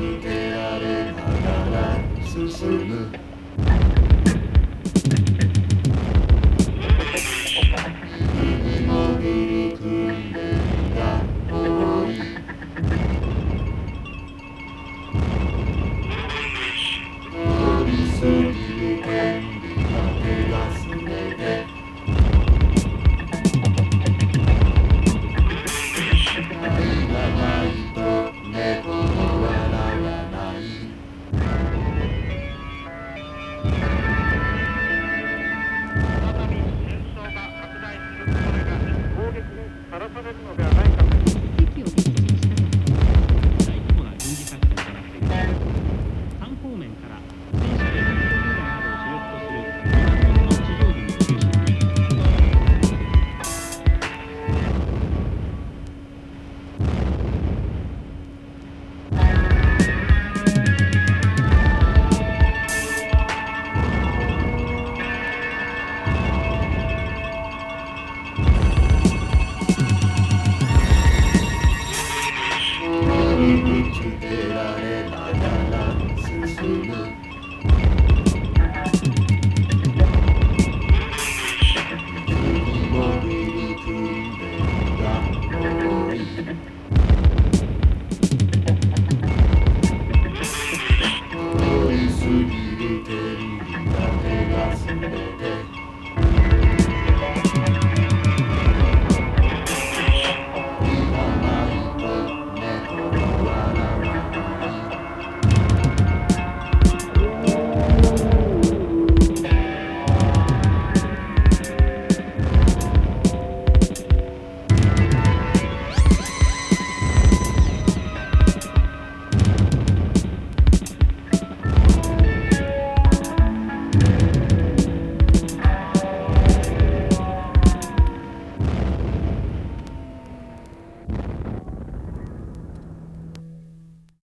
그대 아래 바다란 수수는 tanesini tarafa verin. Ben